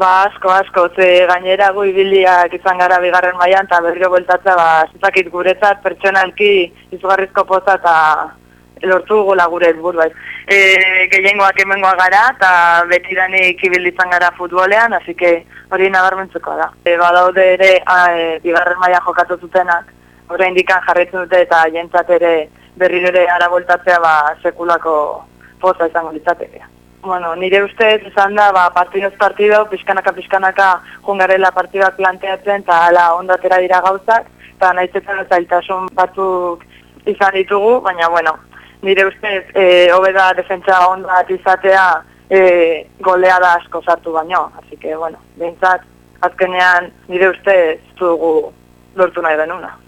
Ba, asko, asko, ze gainera gu ibiliak izan gara bigarren mailan eta berriro bueltatza, ba, zizakit guretzat pertsonalki izugarrizko poza eta lortu gola gure helburu bai. E, gehiengoak hemengoa gara eta beti danik izan gara futbolean, que hori nabarmentzuko da. E, badaude ere, a, e, bigarren mailan jokatu zutenak, horrein dikan jarretzen dute eta jentzat ere berriro ere ara bueltatzea ba, sekulako poza izango litzatekea. Bueno, nire ustez izan da, ba, partidoz partido, pixkanaka pixkanaka jungarela partidak planteatzen, eta ala ondatera dira gauzak, eta nahizetan zailtasun batzuk izan ditugu, baina, bueno, nire ustez, e, hobeda defentsa ondat izatea, e, golea da asko sartu baino, así que, bueno, behintzat, azkenean nire ustez dugu lortu nahi denuna.